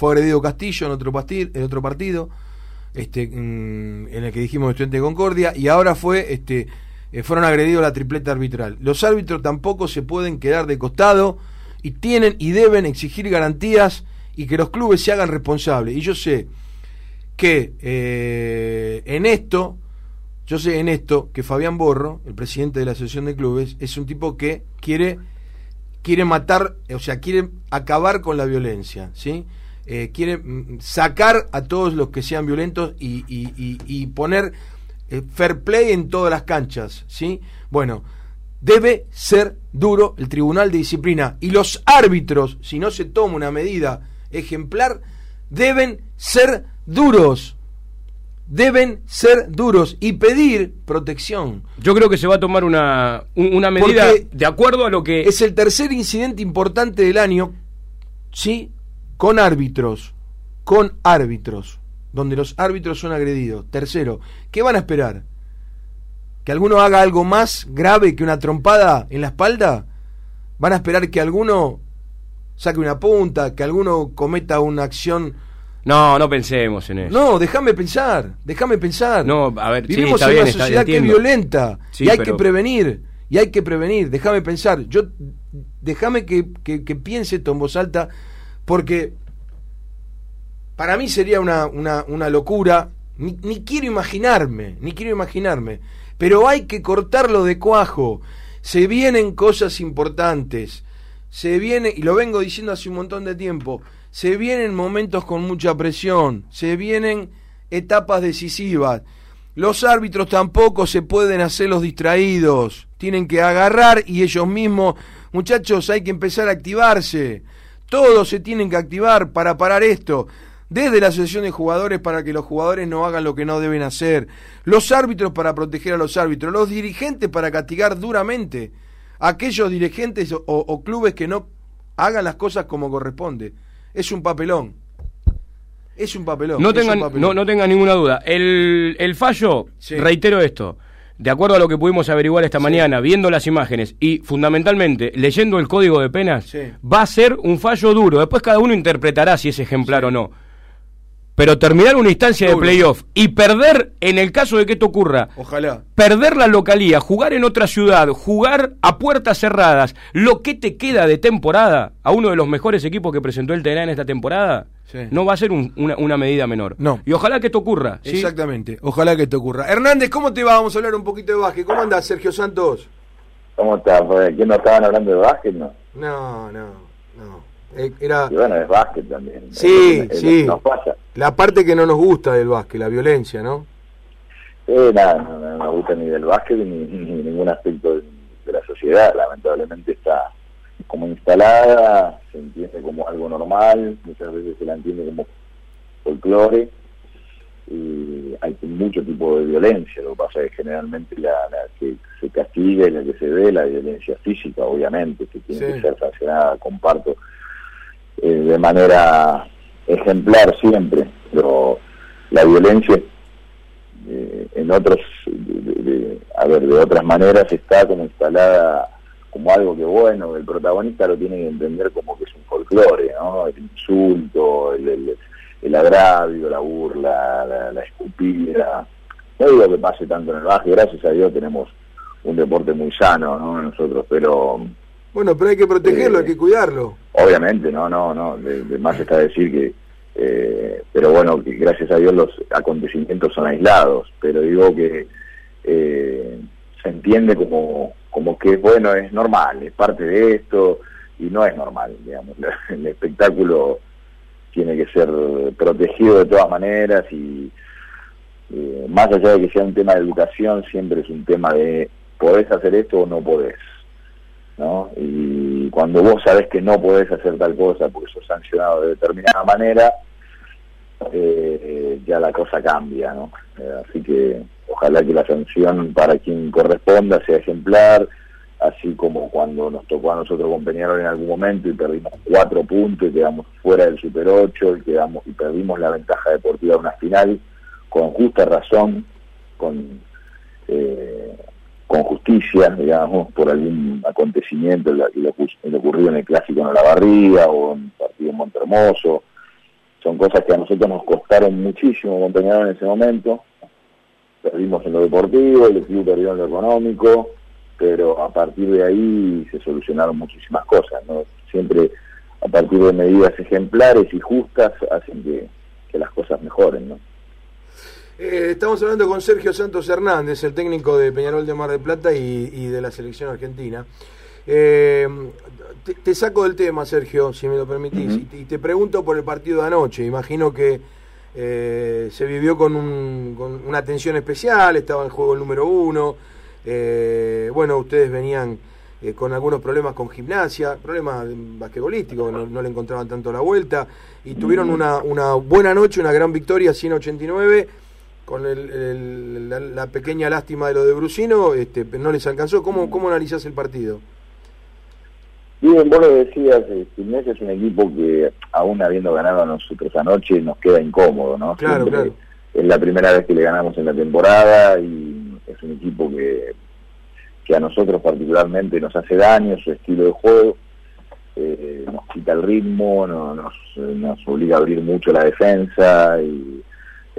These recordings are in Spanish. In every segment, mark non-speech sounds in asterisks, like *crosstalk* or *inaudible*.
fue agredido Castillo en otro, en otro partido, este, en el que dijimos estudiante de Concordia, y ahora fue, este, eh, fueron agredidos la tripleta arbitral. Los árbitros tampoco se pueden quedar de costado y tienen y deben exigir garantías y que los clubes se hagan responsables. Y yo sé que eh, en esto, yo sé en esto que Fabián Borro, el presidente de la Asociación de Clubes, es un tipo que quiere quiere matar, o sea, quiere acabar con la violencia, ¿sí? Eh, quiere mm, sacar a todos los que sean violentos y, poner eh, fair play en todas las canchas, ¿sí? Bueno, debe ser duro el tribunal de disciplina y los árbitros, si no se toma una medida ejemplar, deben ser duros. Deben ser duros y pedir protección. Yo creo que se va a tomar una, una medida de acuerdo a lo que... Es el tercer incidente importante del año, ¿sí? Con árbitros, con árbitros, donde los árbitros son agredidos. Tercero, ¿qué van a esperar? ¿Que alguno haga algo más grave que una trompada en la espalda? ¿Van a esperar que alguno saque una punta, que alguno cometa una acción... No, no pensemos en eso. No, déjame pensar, déjame pensar. No, a ver, Vivimos en una sociedad que es violenta y hay que prevenir, y hay que prevenir, déjame pensar. Yo, déjame que, que, que piense esto en voz alta porque para mí sería una, una, locura, ni, quiero imaginarme, ni quiero imaginarme, pero hay que cortarlo de cuajo, se vienen cosas importantes, se viene, y lo vengo diciendo hace un montón de tiempo, se vienen momentos con mucha presión, se vienen etapas decisivas. Los árbitros tampoco se pueden hacer los distraídos, tienen que agarrar y ellos mismos, muchachos, hay que empezar a activarse. Todos se tienen que activar para parar esto. Desde la asociación de jugadores para que los jugadores no hagan lo que no deben hacer. Los árbitros para proteger a los árbitros. Los dirigentes para castigar duramente a aquellos dirigentes o, clubes que no hagan las cosas como corresponde. Es un papelón. Es un papelón. No tengan, No, no tengan ninguna duda. El, el fallo, reitero esto, de acuerdo a lo que pudimos averiguar esta mañana, viendo las imágenes y fundamentalmente leyendo el código de penas, va a ser un fallo duro. Después cada uno interpretará si es ejemplar o no. Pero terminar una instancia de playoff y perder, en el caso de que esto ocurra, Ojalá. perder la localía, jugar en otra ciudad, jugar a puertas cerradas, lo que te queda de temporada a uno de los mejores equipos que presentó el TNA en esta temporada, no va a ser una, medida menor. No. Y ojalá que esto ocurra. Exactamente, ojalá que esto ocurra. Hernández, ¿cómo te va? Vamos a hablar un poquito de básquet. ¿Cómo andas, Sergio Santos? ¿Cómo estás? ¿Quién no estaban hablando de básquet, no? No, no, era... Y bueno, es básquet también. Sí, sí. Nos pasa. La parte que no nos gusta del básquet, la violencia, ¿no? Nada, no, nos gusta ni del básquet ni, ni, ningún aspecto de, la sociedad. Lamentablemente está como instalada, se entiende como algo normal, muchas veces se la entiende como folclore y hay mucho tipo de violencia, lo que pasa es que generalmente la, que se castiga y la que se ve, la violencia física, obviamente, que tiene que ser sancionada, comparto, eh, de manera ejemplar siempre, pero la violencia eh, en otros, a ver, de otras maneras está como instalada como algo que bueno, el protagonista lo tiene que entender como que es un folclore, ¿no? El insulto, el, el, agravio, la burla, la, escupida. No digo que pase tanto en el baje, gracias a Dios tenemos un deporte muy sano, ¿no? Nosotros, pero bueno, pero hay que protegerlo, hay que cuidarlo. Obviamente, no, no, no. De, más está decir que, eh, pero bueno, que gracias a Dios los acontecimientos son aislados. Pero digo que eh, se entiende como, como que bueno, es normal, es parte de esto y no es normal, digamos. *laughs* El espectáculo tiene que ser protegido de todas maneras y eh, más allá de que sea un tema de educación, siempre es un tema de podés hacer esto o no podés. ¿No? Y cuando vos sabés que no podés hacer tal cosa porque sos sancionado de determinada manera, eh, ya la cosa cambia, ¿no? Eh, así que ojalá que la sanción para quien corresponda sea ejemplar, así como cuando nos tocó a nosotros con Peñarol en algún momento y perdimos cuatro puntos y quedamos fuera del Super 8 y, quedamos, y perdimos la ventaja deportiva de una final con justa razón, con eh, con justicia, digamos, por algún acontecimiento, lo, lo, ocurrido en el Clásico en la Barriga o en el partido en Montermoso, cosas que a nosotros nos costaron muchísimo con en ese momento. Perdimos en lo deportivo, el equipo perdió en lo económico, pero a partir de ahí se solucionaron muchísimas cosas. ¿no? Siempre a partir de medidas ejemplares y justas hacen que, las cosas mejoren. ¿no? Eh, estamos hablando con Sergio Santos Hernández, el técnico de Peñarol de Mar del Plata y, de la selección argentina. Eh, te, saco del tema, Sergio, si me lo permitís, y, te pregunto por el partido de anoche. Imagino que eh, se vivió con, una tensión especial, estaba en juego el número uno. bueno, ustedes venían con algunos problemas con gimnasia, problemas basquetbolísticos, no, no le encontraban tanto la vuelta, y tuvieron una, una buena noche, una gran victoria, 189, con el, la, pequeña lástima de lo de Brusino, este, no les alcanzó. ¿Cómo, cómo analizás el partido? Bien, vos lo decías, eh, Gimnasia es un equipo que, aún habiendo ganado a nosotros anoche, nos queda incómodo, ¿no? Claro, claro. Es la primera vez que le ganamos en la temporada y es un equipo que que a nosotros particularmente nos hace daño, su estilo de juego, eh, nos quita el ritmo, nos, nos obliga a abrir mucho la defensa y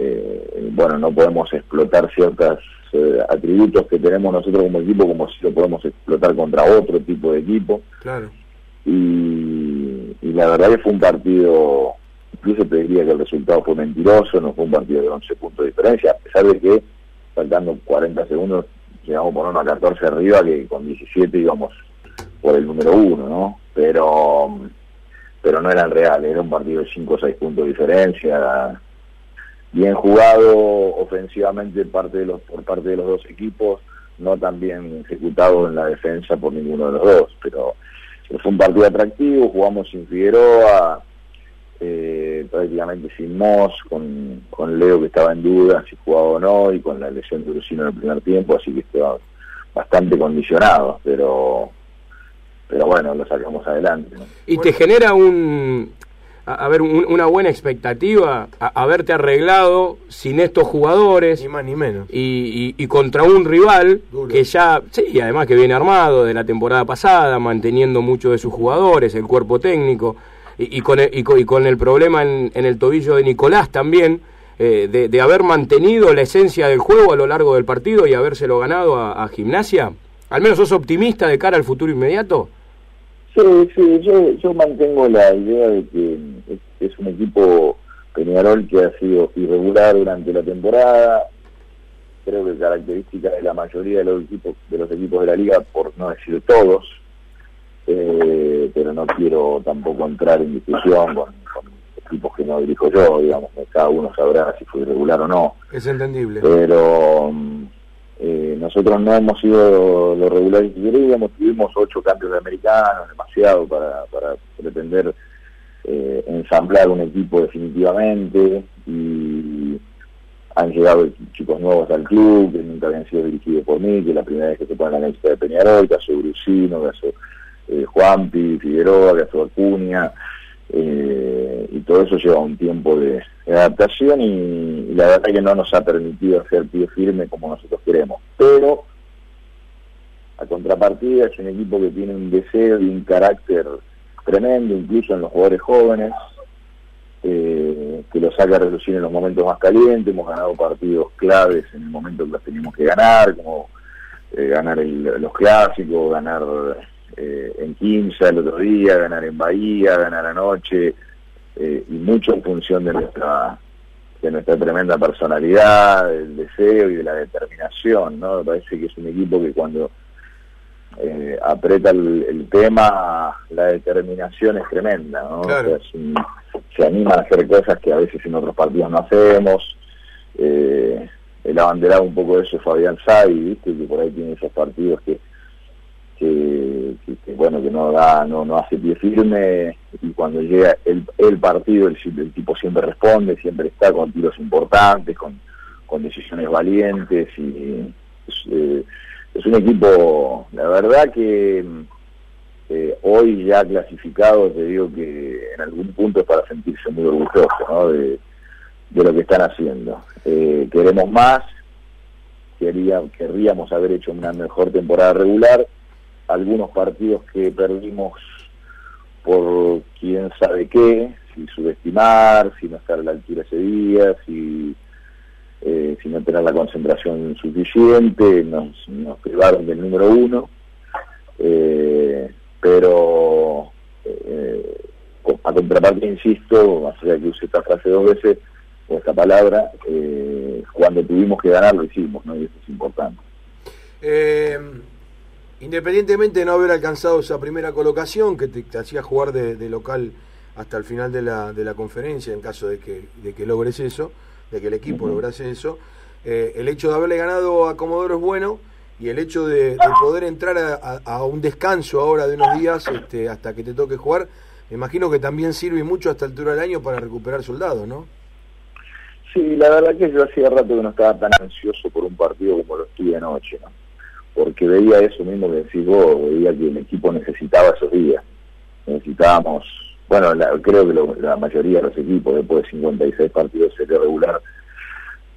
eh, bueno, no podemos explotar ciertos eh, atributos que tenemos nosotros como equipo como si lo podemos explotar contra otro tipo de equipo. Claro. Y, y la verdad que fue un partido, incluso te diría que el resultado fue mentiroso, no fue un partido de 11 puntos de diferencia, a pesar de que faltando 40 segundos llegamos por uno a 14 arriba, que con 17 íbamos por el número uno, ¿no? Pero pero no eran reales, era un partido de 5 o 6 puntos de diferencia, bien jugado ofensivamente parte de los, por parte de los dos equipos, no tan bien ejecutado en la defensa por ninguno de los dos, pero fue un partido atractivo, jugamos sin Figueroa, eh, prácticamente sin Moss, con, con Leo que estaba en duda si jugaba o no, y con la lesión de Lucino en el primer tiempo, así que estaba bastante condicionado, pero pero bueno, lo sacamos adelante. ¿Y te genera un, a, ver, una buena expectativa, a, haberte arreglado sin estos jugadores? Ni más ni menos. Y, y, contra un rival que ya, sí, además que viene armado de la temporada pasada, manteniendo muchos de sus jugadores, el cuerpo técnico y, con, el, y, con, el problema en, el tobillo de Nicolás también, eh, de, haber mantenido la esencia del juego a lo largo del partido y habérselo ganado a, Gimnasia? ¿Al menos sos optimista de cara al futuro inmediato? Sí, sí, yo, yo mantengo la idea de que es, un equipo Peñarol que ha sido irregular durante la temporada, creo que característica de la mayoría de los equipos de los equipos de la liga, por no decir todos, eh, pero no quiero tampoco entrar en discusión con, equipos que no dirijo yo, digamos, cada uno sabrá si fue irregular o no. Es entendible. Pero eh, nosotros no hemos sido los regulares que queríamos, tuvimos ocho cambios de americanos, demasiado para, para pretender eh, ensamblar un equipo definitivamente y han llegado chicos nuevos al club que nunca habían sido dirigidos por mí, que es la primera vez que se ponen la lista de Peñarol, caso Brusino, caso eh, Juanpi, Figueroa, Gastón Acuña, eh, y todo eso lleva un tiempo de, adaptación y, la verdad que no nos ha permitido hacer pie firme como nosotros queremos. Pero, a contrapartida, es un equipo que tiene un deseo y un carácter tremendo, incluso en los jugadores jóvenes, eh, que lo saca a relucir en los momentos más calientes, hemos ganado partidos claves en el momento que los teníamos que ganar, como eh, ganar los clásicos, ganar eh, en Quinza el otro día, ganar en Bahía, ganar anoche, eh, y mucho en función de nuestra de nuestra tremenda personalidad, del deseo y de la determinación, ¿no? Me parece que es un equipo que cuando eh, aprieta el, tema, la determinación es tremenda, ¿no? se anima a hacer cosas que a veces en otros partidos no hacemos. el abanderado un poco de eso es Fabián Say, ¿viste? que por ahí tiene esos partidos que que, bueno que no da no no hace pie firme y cuando llega el, el partido el, tipo siempre responde siempre está con tiros importantes con, con decisiones valientes y es, eh, un equipo la verdad que eh, hoy ya clasificado te digo que en algún punto es para sentirse muy orgulloso de, de lo que están haciendo. Eh, queremos más querríamos haber hecho una mejor temporada regular algunos partidos que perdimos por quién sabe qué, si subestimar, si no estar a la altura ese día, si, eh, si no tener la concentración suficiente, nos, nos privaron del número uno, eh, pero eh, a contraparte, insisto, más allá que use esta frase dos veces, o esta palabra, cuando tuvimos que ganar lo hicimos, ¿no? y eso es importante. Independientemente de no haber alcanzado esa primera colocación que te, hacía jugar de local hasta el final de la, de la conferencia, en caso de que, de que logres eso, de que el equipo lograse eso. Eh, el hecho de haberle ganado a Comodoro es bueno y el hecho de, poder entrar a, un descanso ahora de unos días este, hasta que te toque jugar, me imagino que también sirve mucho a esta altura del año para recuperar soldados, ¿no? Sí, la verdad que yo hacía rato que no estaba tan ansioso por un partido como lo estuve anoche, ¿no? Porque veía eso mismo que decís vos, veía que el equipo necesitaba esos días. Necesitábamos bueno, creo que la mayoría de los equipos después de 56 partidos se regular,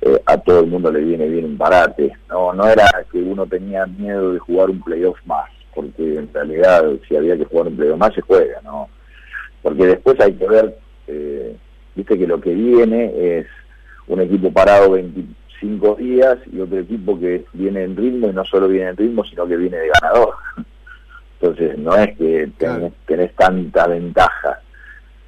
eh, a todo el mundo le viene bien un parate. No, no era que uno tenía miedo de jugar un playoff más, porque en realidad si había que jugar un playoff más se juega, ¿no? Porque después hay que ver, eh, viste que lo que viene es un equipo parado 25 días y otro equipo que viene en ritmo y no solo viene en ritmo, sino que viene de ganador. *laughs* Entonces no es que tenés, tanta ventaja,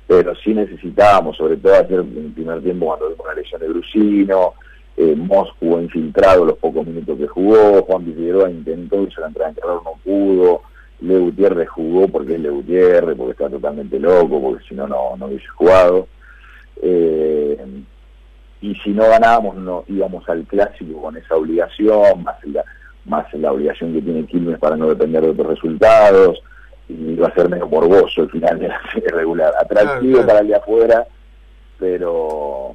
pero sí necesitábamos, sobre todo hacer en primer tiempo cuando hubo una lesión de Brusino, eh, jugó infiltrado los pocos minutos que jugó, Juan Figueroa intentó y se la entrada en calor no pudo, Le Gutiérrez jugó porque es Le Gutiérrez, porque está totalmente loco, porque si no, no hubiese jugado. Eh, y si no ganábamos, no íbamos al clásico con esa obligación, más la, más la obligación que tiene Quilmes para no depender de otros resultados, y va a ser medio morboso el final de la *laughs* serie regular. Atractivo para el de afuera, pero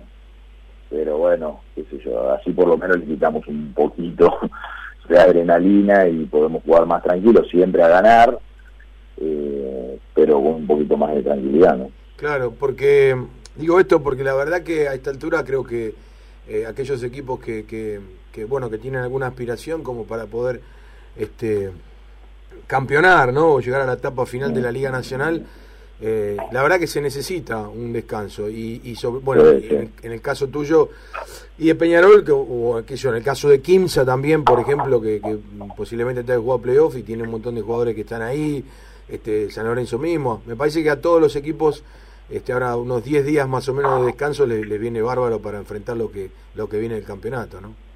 pero bueno, qué sé yo, así por lo menos le quitamos un poquito *laughs* de adrenalina y podemos jugar más tranquilos, siempre a ganar, eh, pero con un poquito más de tranquilidad, ¿no? Claro, porque digo esto porque la verdad que a esta altura creo que eh, aquellos equipos que, que que bueno que tienen alguna aspiración como para poder este campeonar no o llegar a la etapa final de la liga nacional eh, la verdad que se necesita un descanso. Y, y sobre, bueno en, el caso tuyo y de Peñarol que, o en el caso de Kimsa también por ejemplo que, posiblemente te haya jugado playoff y tiene un montón de jugadores que están ahí este San Lorenzo mismo. Me parece que a todos los equipos este ahora unos 10 días más o menos de descanso les, les viene bárbaro para enfrentar lo que lo que viene del campeonato no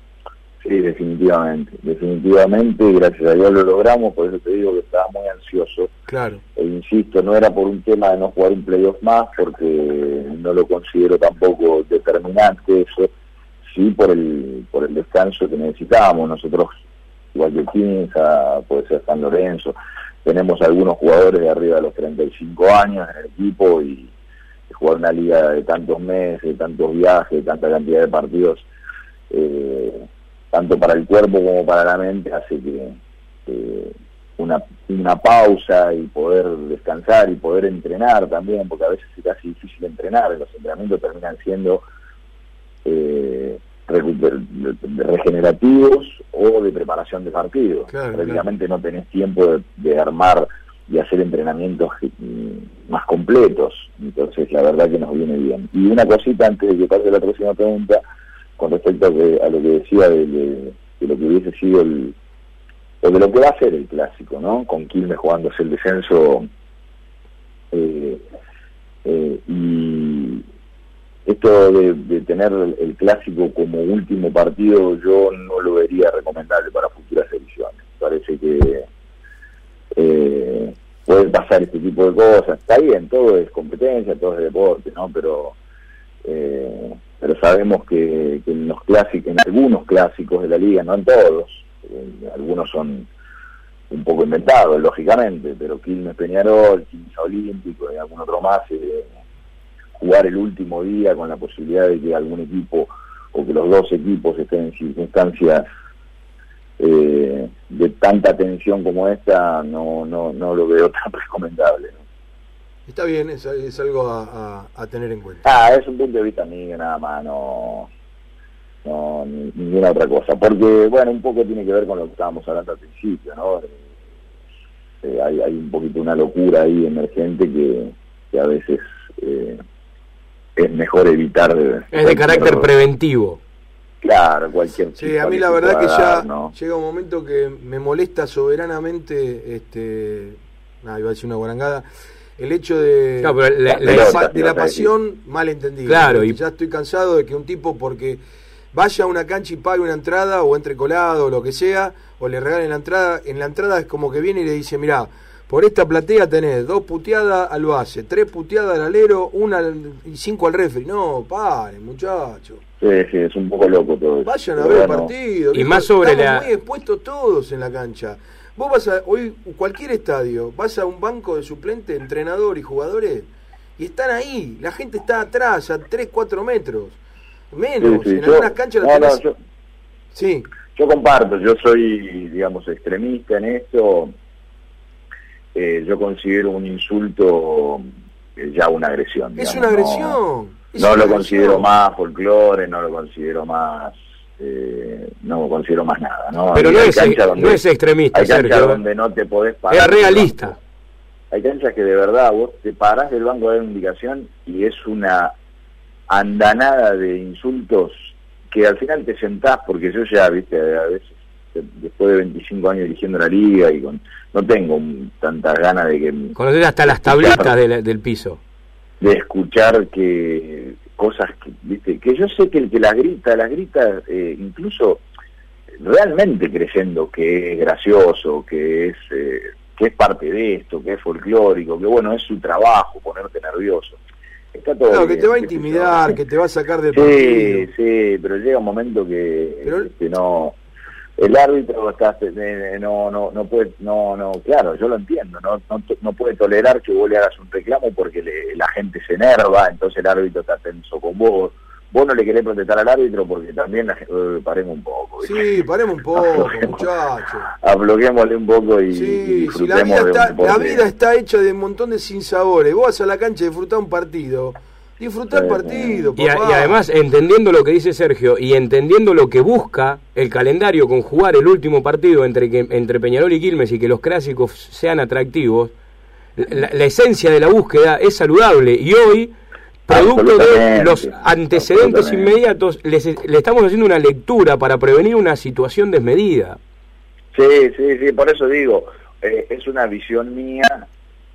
Sí, definitivamente, definitivamente, gracias a Dios lo logramos, por eso te digo que estaba muy ansioso. Claro. E insisto, no era por un tema de no jugar un playoff más, porque no lo considero tampoco determinante eso, sí por el, por el descanso que necesitábamos. Nosotros, igual que Quinza, puede ser San Lorenzo, tenemos algunos jugadores de arriba de los 35 años en el equipo y jugar una liga de tantos meses, de tantos viajes, de tanta cantidad de partidos. Eh, tanto para el cuerpo como para la mente, hace que una, una pausa y poder descansar y poder entrenar también, porque a veces es casi difícil entrenar, los entrenamientos terminan siendo eh, regenerativos o de preparación de partidos. Prácticamente no tenés tiempo de, armar y hacer entrenamientos mm, más completos. Entonces, la verdad que nos viene bien. Y una cosita antes de que pase la próxima pregunta, con respecto a, lo que decía de, lo que hubiese sido el o de lo que va a ser el clásico, ¿no? Con Quilmes jugándose el descenso eh, eh, y esto de, tener el, clásico como último partido yo no lo vería recomendable para futuras ediciones. Parece que eh, puede pasar este tipo de cosas. Está bien, todo es competencia, todo es deporte, ¿no? Pero eh, pero sabemos que, en los clásicos, en algunos clásicos de la liga, no en todos, eh, algunos son un poco inventados, lógicamente, pero Quilmes Peñarol, Quilmes Olímpico y algún otro más, eh, jugar el último día con la posibilidad de que algún equipo o que los dos equipos estén en circunstancias eh, de tanta tensión como esta, no, no, no lo veo *laughs* tan recomendable. Está bien, es, es algo a, tener en cuenta. Ah, es un punto de vista mío nada más, no, no ninguna otra cosa. Porque, bueno, un poco tiene que ver con lo que estábamos hablando al principio, ¿no? Eh, eh, hay, hay un poquito una locura ahí emergente que, que a veces eh, es mejor evitar... Es de carácter preventivo. Claro, cualquier Sí, a mí la verdad que ya llega un momento que me molesta soberanamente, este, iba a decir una guarangada, el hecho de, de, la, pasión mal entendida. Claro, y... ya estoy cansado de que un tipo porque vaya a una cancha y pague una entrada o entre colado o lo que sea, o le regalen la entrada, en la entrada es como que viene y le dice, mirá, por esta platea tenés dos puteadas al base, tres puteadas al alero, una y cinco al refri. No, pare, muchacho. Sí, sí, es un poco loco todo eso. Vayan a ver el partido. Y más sobre la... muy expuestos todos en la cancha. Vos vas a, hoy, cualquier estadio, vas a un banco de suplente, entrenador y jugadores, y están ahí. La gente está atrás, a 3, 4 metros. Menos. En algunas canchas no, yo, Sí. Yo comparto, yo soy, digamos, extremista en esto. Eh, yo considero un insulto eh, ya una agresión. Es una agresión. No, lo considero más folclore, no lo considero más eh, no considero más nada. ¿no? Pero no es, no es, extremista, hay canchas donde no te podés parar. Es realista. Hay canchas que de verdad vos te parás del banco de indicación y es una andanada de insultos que al final te sentás porque yo ya, viste, a veces después de 25 años dirigiendo la liga y con no tengo tantas ganas de que... Conocer hasta las tablitas del piso. De escuchar que cosas que, ¿viste? que yo sé que el que las grita, las grita eh, incluso realmente creyendo que es gracioso, que es, eh, que es parte de esto, que es folclórico, que bueno, es su trabajo ponerte nervioso. Está todo claro, que te va a intimidar, que te va a sacar del sí, Sí, pero llega un momento que, que no el árbitro está, eh, no, no, no puede, no, no, claro, yo lo entiendo, no, no, puede tolerar que vos le hagas un reclamo porque la gente se enerva, entonces el árbitro está tenso con vos. Vos no le querés protestar al árbitro porque también la, eh, paremos un poco. Sí, paremos un *laughs* poco, muchachos. Abloquémosle un poco y, sí, la, vida está, la vida está hecha de un montón de sinsabores. Vos vas a la cancha y disfrutás un partido Disfrutar partido. Y, y, además, entendiendo lo que dice Sergio y entendiendo lo que busca el calendario con jugar el último partido entre, que, entre Peñarol y Quilmes y que los clásicos sean atractivos, la, esencia de la búsqueda es saludable. Y hoy, producto de los antecedentes inmediatos, le estamos haciendo una lectura para prevenir una situación desmedida. Sí, sí, sí, por eso digo, eh, es una visión mía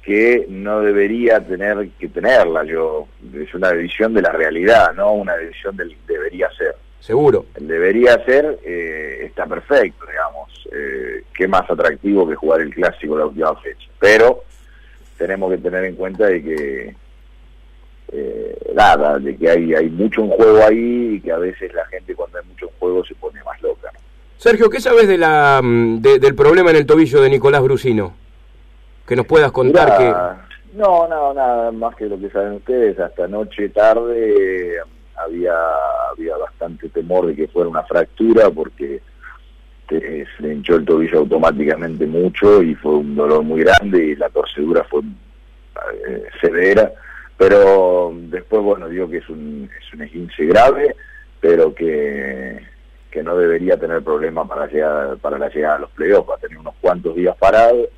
que no debería tener que tenerla. Yo es una visión de la realidad, no una visión del debería ser. Seguro. El debería ser eh, está perfecto, digamos. Eh, qué más atractivo que jugar el clásico la última fecha. Pero tenemos que tener en cuenta de que eh, nada, de que hay hay mucho en juego ahí y que a veces la gente cuando hay mucho en juego se pone más loca. Sergio, ¿qué sabes de la mm, del problema en el tobillo de Nicolás Brusino? Que nos puedas contar que... No, no, nada más que lo que saben ustedes, hasta noche tarde había, había bastante temor de que fuera una fractura porque se hinchó el tobillo automáticamente mucho y fue un dolor muy grande y la torcedura fue eh, severa, pero después, bueno, digo que es un, es un esguince grave, pero que, que no debería tener problema para, llegar, para la llegada a los playoffs, va a tener unos cuantos días parados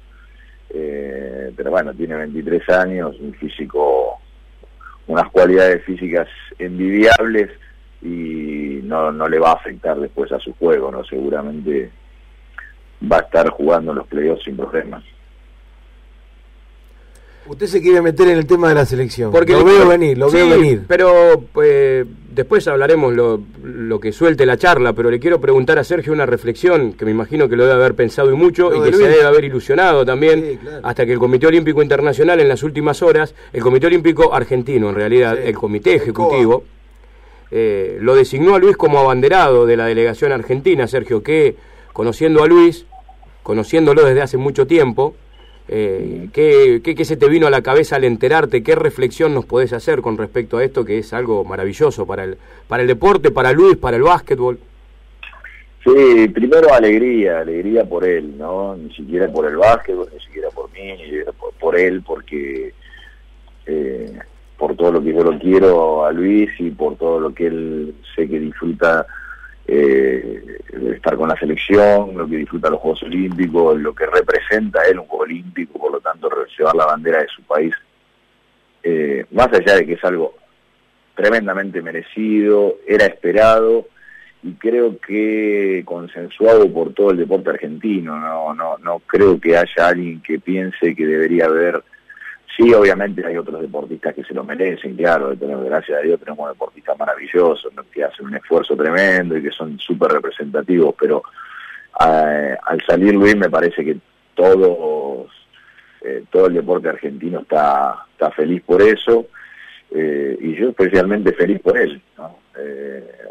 eh, pero bueno, tiene 23 años, un físico, unas cualidades físicas envidiables y no, no le va a afectar después a su juego, ¿no? Seguramente va a estar jugando en los playoffs sin problemas. Usted se quiere meter en el tema de la selección. Porque lo veo venir, lo veo venir. Pero pues, después hablaremos lo, lo, que suelte la charla, pero le quiero preguntar a Sergio una reflexión que me imagino que lo debe haber pensado y mucho y que se debe haber ilusionado también hasta que el Comité Olímpico Internacional en las últimas horas, el Comité Olímpico Argentino en realidad, el Comité Ejecutivo, eh, lo designó a Luis como abanderado de la delegación argentina, Sergio, que conociendo a Luis, conociéndolo desde hace mucho tiempo, eh, ¿qué, qué, se te vino a la cabeza al enterarte? ¿Qué reflexión nos podés hacer con respecto a esto que es algo maravilloso para el, para el deporte, para Luis, para el básquetbol? Sí, primero alegría, alegría por él, ¿no? Ni siquiera por el básquetbol, ni siquiera por mí, ni siquiera por, él, porque eh, por todo lo que yo lo quiero a Luis y por todo lo que él sé que disfruta eh, estar con la selección, lo que disfruta los Juegos Olímpicos, lo que representa él un Juego Olímpico, por lo tanto llevar la bandera de su país, eh, más allá de que es algo tremendamente merecido, era esperado y creo que consensuado por todo el deporte argentino. No, no, no creo que haya alguien que piense que debería haber. Sí, obviamente hay otros deportistas que se lo merecen, claro, tenemos, gracias a Dios tenemos deportistas maravillosos que hacen un esfuerzo tremendo y que son súper representativos, pero eh, al salir Luis me parece que todos, eh, todo el deporte argentino está, está feliz por eso eh, y yo especialmente feliz por él.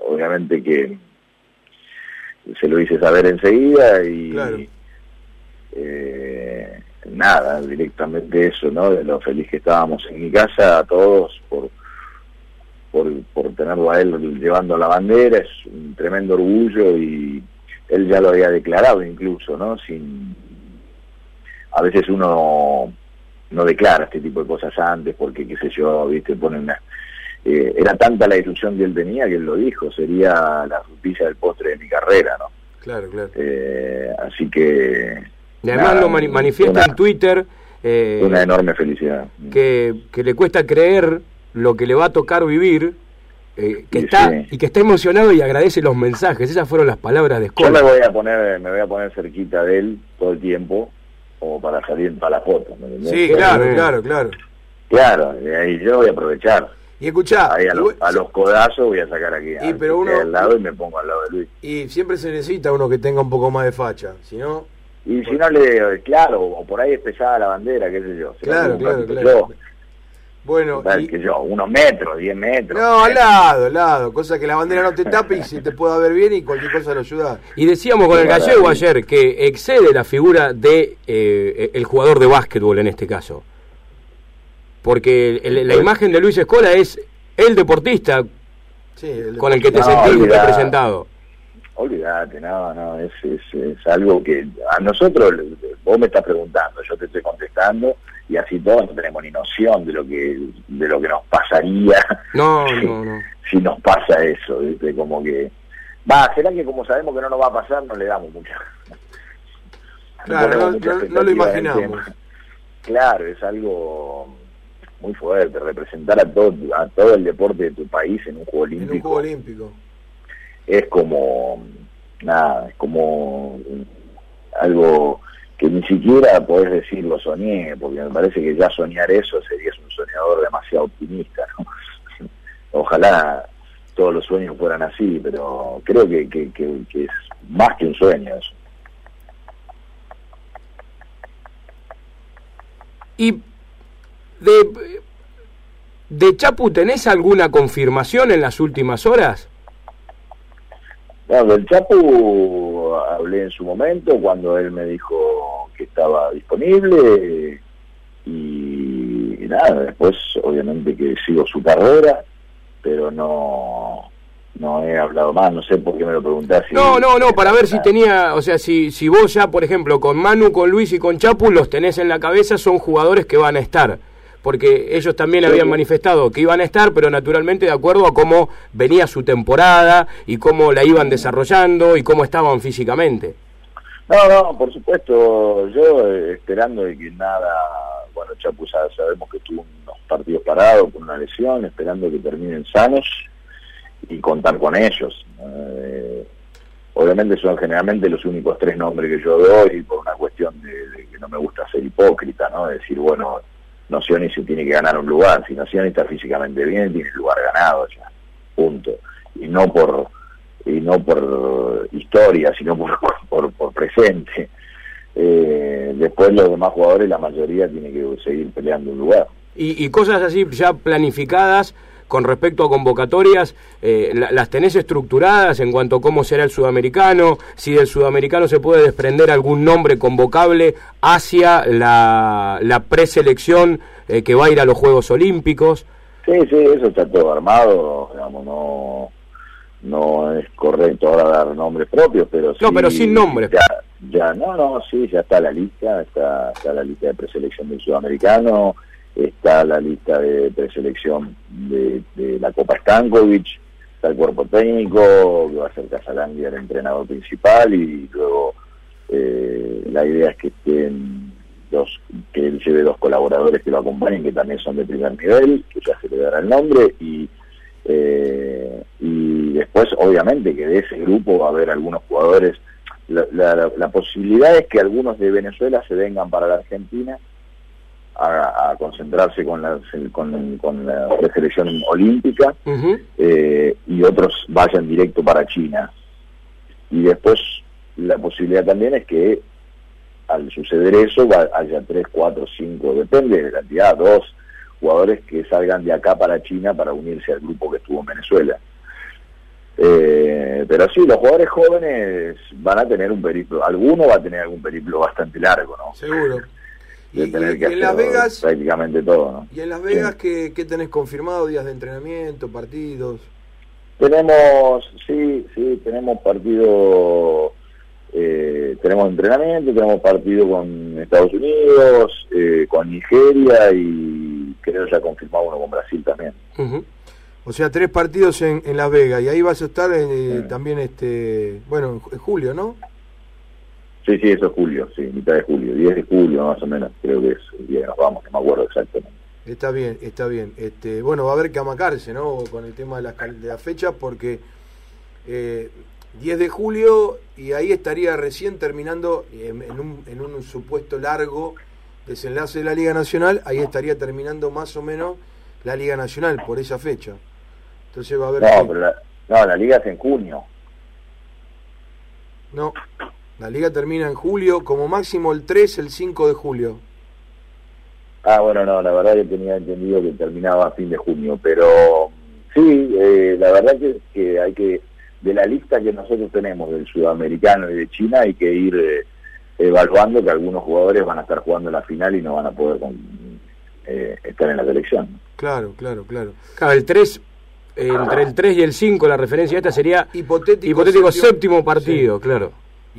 obviamente que se lo hice saber enseguida y nada, directamente eso, ¿no? De lo feliz que estábamos en mi casa, a todos, por, por, por tenerlo a él llevando la bandera, es un tremendo orgullo y él ya lo había declarado incluso, ¿no? Sin a veces uno no declara este tipo de cosas antes porque qué sé yo, viste, ponen una eh, era tanta la ilusión que él tenía que él lo dijo, sería la justicia del postre de mi carrera, ¿no? Claro, claro. Eh, así que y además lo manifiesta en Twitter eh, una enorme felicidad que, que le cuesta creer lo que le va a tocar vivir eh, que está y que está emocionado y agradece los mensajes. Esas fueron las palabras de Escola. Yo me voy a poner, me voy a poner cerquita de él todo el tiempo, como para salir para la foto. sí, claro, claro, claro. Claro, y ahí yo voy a aprovechar. Y escuchá, ahí a, los codazos voy a sacar aquí y, pero uno, al lado y me pongo al lado de Luis. Y siempre se necesita uno que tenga un poco más de facha, si no... Y si no le, claro, o por ahí es pesada la bandera, qué sé yo. Claro, claro, claro. Bueno, que yo, unos metros, diez metros. No, al lado, al lado, cosa que la bandera no te tape y se te pueda ver bien y cualquier cosa lo ayuda. Y decíamos con el gallego ayer que excede la figura de eh, el jugador de básquetbol en este caso. Porque la imagen de Luis Escola es el deportista con el que te sentís representado. Olvídate, no, no, es, es, algo que a nosotros, vos me estás preguntando, yo te estoy contestando y así todos no tenemos ni noción de lo que de lo que nos pasaría *laughs* no, si, no, no. si nos pasa eso, ¿viste? Como que, va, será que como sabemos que no nos va a pasar, no le damos mucha. Claro, no, lo imaginamos. Claro, es algo muy fuerte, representar a todo, a todo el deporte de tu país en un juego olímpico. En un juego olímpico es como, nada, es como algo que ni siquiera podés decir lo soñé, porque me parece que ya soñar eso sería un soñador demasiado optimista, ¿no? *laughs* Ojalá todos los sueños fueran así, pero creo que, que, que, es más que un sueño eso. Y de, de Chapu, ¿tenés alguna confirmación en las últimas horas? Bueno, del Chapu hablé en su momento cuando él me dijo que estaba disponible y, nada, después obviamente que sigo su carrera, pero no no he hablado más, no sé por qué me lo preguntás. no, no, no, para ver si tenía, o sea, si, si vos ya, por ejemplo, con Manu, con Luis y con Chapu los tenés en la cabeza, son jugadores que van a estar porque ellos también habían manifestado que iban a estar, pero naturalmente de acuerdo a cómo venía su temporada y cómo la iban desarrollando y cómo estaban físicamente. No, no, por supuesto, yo eh, esperando de que nada, bueno, Chapuza sabemos que tuvo unos partidos parados con una lesión, esperando que terminen sanos y contar con ellos. Eh, obviamente son generalmente los únicos tres nombres que yo doy por una cuestión de, de que no me gusta ser hipócrita, ¿no? decir, bueno, Nocioni se tiene que ganar un lugar. Si Nocioni está físicamente bien, tiene lugar ganado ya. Punto. Y no por y no por historia, sino por, por, presente. Eh, después los demás jugadores, la mayoría tiene que seguir peleando un lugar. Y, y cosas así ya planificadas con respecto a convocatorias, eh, ¿las tenés estructuradas en cuanto a cómo será el sudamericano? Si del sudamericano se puede desprender algún nombre convocable hacia la, la preselección eh, que va a ir a los Juegos Olímpicos. Sí, sí, eso está todo armado, digamos, no, no es correcto ahora dar nombres propios, pero sí. No, pero sin nombres. Ya, no, no, sí, ya está la lista, está, está la lista de preselección del sudamericano está la lista de preselección de, la Copa Stankovic, está el cuerpo técnico, que va a ser Casalandia el entrenador principal y luego eh, la idea es que estén dos, que él lleve dos colaboradores que lo acompañen, que también son de primer nivel, que ya se le dará el nombre, y, Eh, y después, obviamente, que de ese grupo va a haber algunos jugadores. La, posibilidad es que algunos de Venezuela se vengan para la Argentina a, concentrarse con la, con, la selección olímpica eh, y otros vayan directo para China. Y después la posibilidad también es que al suceder eso haya tres, cuatro, cinco, depende de la cantidad, dos jugadores que salgan de acá para China para unirse al grupo que estuvo en Venezuela. Eh, pero sí, los jugadores jóvenes van a tener un periplo, alguno va a tener algún periplo bastante largo, ¿no? Seguro. De y, tener que en Las Vegas prácticamente todo, ¿no? ¿Y en Las Vegas ¿qué, ¿qué, tenés confirmado? ¿Días de entrenamiento, partidos? Tenemos, sí, sí, tenemos partido eh, tenemos entrenamiento, tenemos partido con Estados Unidos, eh, con Nigeria y creo ya confirmado uno con Brasil también. O sea, tres partidos en, en Las Vegas y ahí vas a estar eh, también, este bueno, en julio, ¿no? Sí, sí, eso es julio, sí, mitad de julio, 10 de julio más o menos, creo que es el día que nos vamos, no me acuerdo exactamente. Está bien, está bien. Este, bueno, va a haber que amacarse, ¿no? Con el tema de las, de las fechas, porque eh, 10 de julio y ahí estaría recién terminando en, un, en un supuesto largo desenlace de la Liga Nacional, ahí estaría terminando más o menos la Liga Nacional por esa fecha. Entonces va a haber... No, pero la, no, la Liga es en junio. No, la Liga termina en julio, como máximo el 3, el 5 de julio. Ah, bueno, no, la verdad que tenía entendido que terminaba a fin de junio, pero sí, eh, la verdad que hay que de la lista que nosotros tenemos del sudamericano y de China hay que ir eh, evaluando que algunos jugadores van a estar jugando en la final y no van a poder eh, estar en la selección. Claro, claro, claro. Claro, el 3, entre el 3 y el 5, la referencia esta sería hipotético, hipotético séptimo, partido, claro.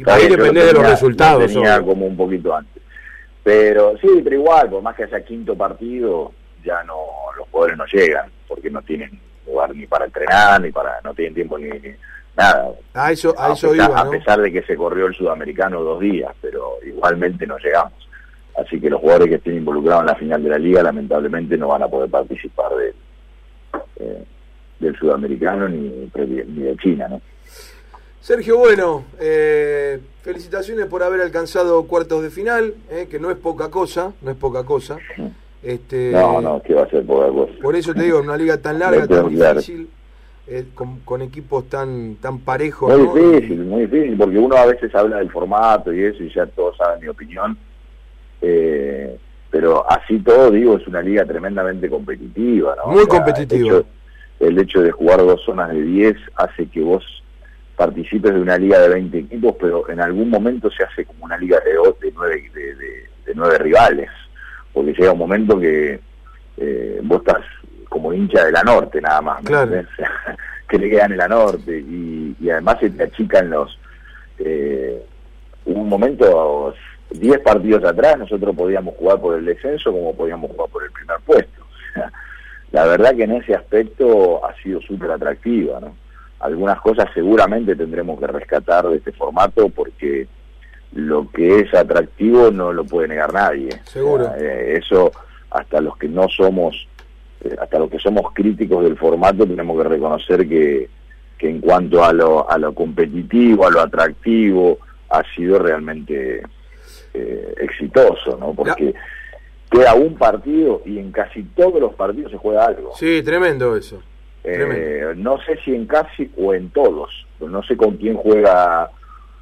Y ahí depende de los resultados. Tenía como un poquito antes. Pero sí, pero igual, por más que haya quinto partido, ya no los jugadores no llegan, porque no tienen lugar ni para entrenar, ni para, no tienen tiempo ni, nada. A eso, a, eso pesar, a pesar de que se corrió el sudamericano dos días, pero igualmente no llegamos. Así que los jugadores que estén involucrados en la final de la liga lamentablemente no van a poder participar de, eh, del sudamericano ni, ni de China, ¿no? Sergio, bueno, eh, felicitaciones por haber alcanzado cuartos de final, eh, que no es poca cosa, no es poca cosa. Este, no, no, que va a ser poca cosa. Por eso te digo, en una liga tan larga, tan difícil, eh, con, equipos tan tan parejos. Muy difícil, muy difícil, porque uno a veces habla del formato y eso, y ya todos saben mi opinión. Eh, pero así todo, digo, es una liga tremendamente competitiva, ¿no? Muy competitiva. El, hecho, de jugar dos zonas de 10 hace que vos participes de una liga de 20 equipos, pero en algún momento se hace como una liga de, de, nueve, de, de nueve rivales porque llega un momento que eh, vos estás como hincha de la norte nada más, *laughs* que le quedan en la norte y, además se te achican los... Eh, un momento, 10 partidos atrás, nosotros podíamos jugar por el descenso como podíamos jugar por el primer puesto. *laughs* la verdad que en ese aspecto ha sido súper atractiva, ¿no? Algunas cosas seguramente tendremos que rescatar de este formato porque lo que es atractivo no lo puede negar nadie. Seguro. Eh, eso hasta los que no somos, eh, hasta los que somos críticos del formato tenemos que reconocer que, que en cuanto a lo, a lo competitivo, a lo atractivo, ha sido realmente eh, exitoso, ¿no? Porque queda un partido y en casi todos los partidos se juega algo. Sí, tremendo eso. No sé si en casi o en todos, no sé con quién juega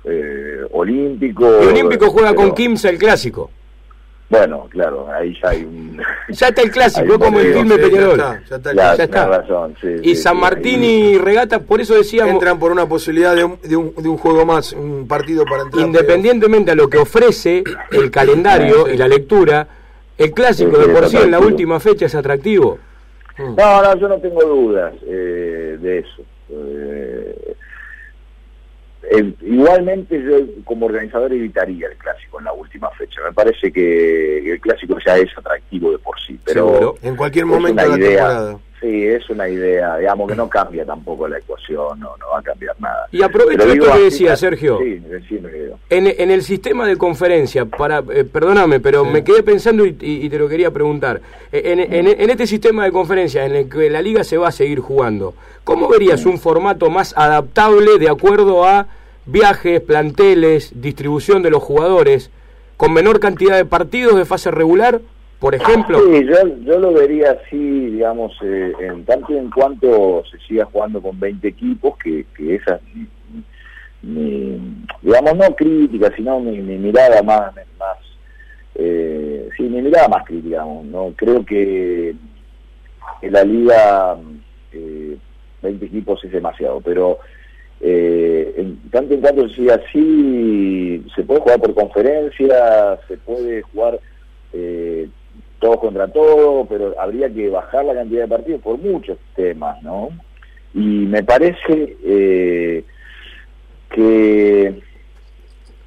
eh, olímpico. olímpico juega con Kimsa el clásico. Bueno, claro, ahí ya hay un... *laughs* ya está el clásico, *laughs* como el filme Peñarol. Ya está, ya está. Razón, y San Martín y Regata, por eso decíamos... Entran por una posibilidad de un, de un, de un juego más, un partido para entrar. Independientemente a lo que ofrece el calendario y la lectura, el clásico de por sí en la última fecha es atractivo. No, no, yo no tengo dudas eh, de eso. Eh, eh, igualmente yo como organizador evitaría el clásico en la última fecha. Me parece que el clásico ya es atractivo de por sí, pero en cualquier momento de la temporada. Sí, es una idea, digamos que no cambia tampoco la ecuación, no, no va a cambiar nada. Y aprovecho esto que decía Sergio. Sí, en, en, el sistema de conferencia, para, eh, perdóname, pero me quedé pensando y, te lo quería preguntar. Eh, en, en, este sistema de conferencia en el que la liga se va a seguir jugando, ¿cómo verías un formato más adaptable de acuerdo a viajes, planteles, distribución de los jugadores, con menor cantidad de partidos de fase regular por ejemplo. Sí, yo, lo vería así, digamos, eh, en tanto en cuanto se siga jugando con 20 equipos, que, que esa, mi, digamos, no crítica, sino mi, mirada más, más eh, sí, mi mirada más crítica, no creo que, en la liga eh, 20 equipos es demasiado, pero eh, en tanto en cuanto se siga así, se puede jugar por conferencia, se puede jugar eh, todos contra todo, pero habría que bajar la cantidad de partidos por muchos temas, ¿no? Y me parece eh, que,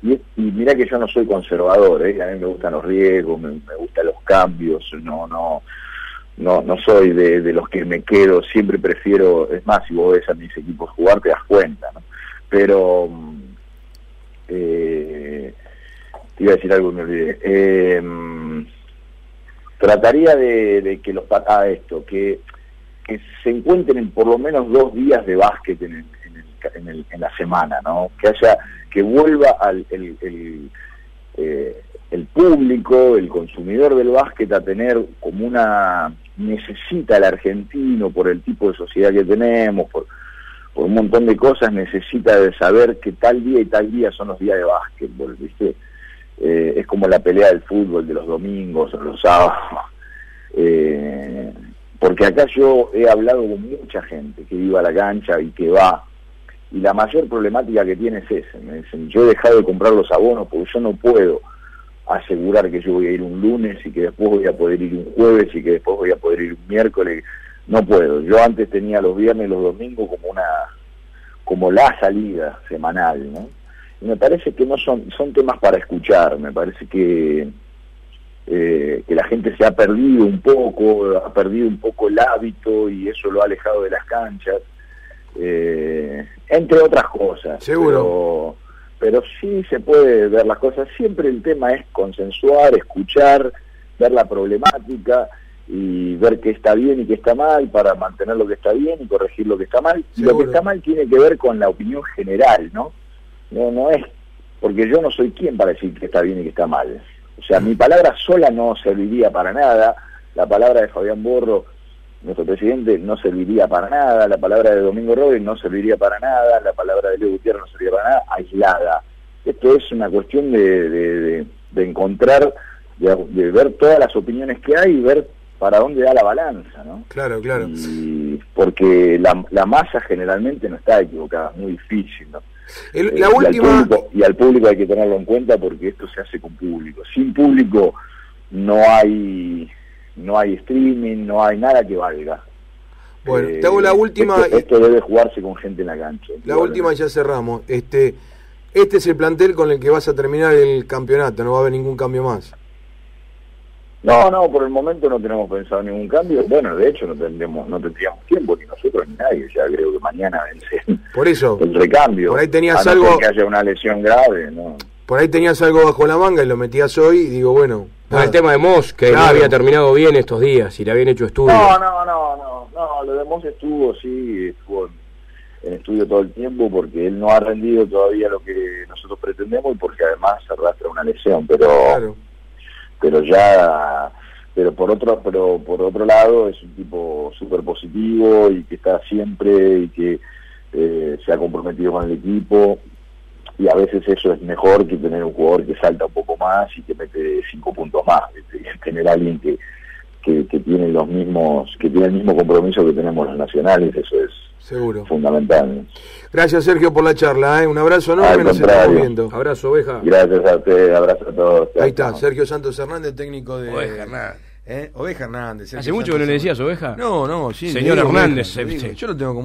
y, mira que yo no soy conservador, ¿eh? a mí me gustan los riesgos, me, gustan los cambios, no, no, no, no soy de, los que me quedo, siempre prefiero, es más, si vos ves a mis equipos jugar te das cuenta, ¿no? Pero, eh, te iba a decir algo y me olvidé. Eh, trataría de, que los ah, esto, que, se encuentren por lo menos dos días de básquet en, en, la semana, ¿no? Que haya, que vuelva al el, el, eh, el público, el consumidor del básquet a tener como una necesita el argentino por el tipo de sociedad que tenemos, por, por un montón de cosas, necesita de saber que tal día y tal día son los días de básquetbol, ¿viste? Eh, es como la pelea del fútbol de los domingos o los sábados. *laughs* Eh, porque acá yo he hablado con mucha gente que iba a la cancha y que va, y la mayor problemática que tiene es esa. Me dicen, yo he dejado de comprar los abonos porque yo no puedo asegurar que yo voy a ir un lunes y que después voy a poder ir un jueves y que después voy a poder ir un miércoles. No puedo. Yo antes tenía los viernes y los domingos como una como la salida semanal, ¿no? Me parece que no son, son temas para escuchar, me parece que, eh, que la gente se ha perdido un poco, ha perdido un poco el hábito y eso lo ha alejado de las canchas, eh, entre otras cosas. Seguro. Pero, pero sí se puede ver las cosas, siempre el tema es consensuar, escuchar, ver la problemática y ver qué está bien y qué está mal para mantener lo que está bien y corregir lo que está mal. Lo que está mal tiene que ver con la opinión general, ¿no? No, no es, porque yo no soy quien para decir que está bien y que está mal. O sea, mi palabra sola no serviría para nada, la palabra de Fabián Borro, nuestro presidente, no serviría para nada, la palabra de Domingo Rodríguez no serviría para nada, la palabra de Leo Gutiérrez no serviría para nada, aislada. Esto es una cuestión de, de, de, encontrar, de, ver todas las opiniones que hay y ver para dónde da la balanza, ¿no? Claro, claro. Y porque la, la masa generalmente no está equivocada, es muy difícil, ¿no? Eh, la última... y, al público, hay que tenerlo en cuenta porque esto se hace con público. Sin público no hay no hay streaming, no hay nada que valga. Bueno, te hago la eh, última. Esto, debe jugarse con gente en la cancha. La última ya cerramos. Este, este es el plantel con el que vas a terminar el campeonato, no va a haber ningún cambio más. No, no, por el momento no tenemos pensado ningún cambio. Bueno, de hecho no tendremos, no tendríamos tiempo ni nosotros ni nadie. Ya creo que mañana vence por eso, el recambio. Por ahí tenías algo que haya una lesión grave, ¿no? Por ahí tenías algo bajo la manga y lo metías hoy y digo, bueno. el tema de Moss, que no había terminado bien estos días y le habían hecho estudio. No, no, no, no, no, lo de Moss estuvo, sí, estuvo en, estudio todo el tiempo porque él no ha rendido todavía lo que nosotros pretendemos y porque además se arrastra una lesión, pero pero ya pero por otro pero por otro lado es un tipo súper positivo y que está siempre y que eh, se ha comprometido con el equipo. Y a veces eso es mejor que tener un jugador que salta un poco más y que mete cinco puntos más tener alguien que, que, que tiene los mismos que tiene el mismo compromiso que tenemos los nacionales eso es Seguro. Fundamental. Gracias, Sergio, por la charla. ¿eh? Un abrazo enorme, nos estamos viendo. Abrazo, oveja. Gracias a usted, abrazo a todos. Ahí está, Sergio Santos Hernández, técnico de. Oveja Hernández. ¿Eh? Oveja Hernández. ¿Hace mucho que no le decías oveja? No, no, sí. Señor Hernández. yo lo tengo como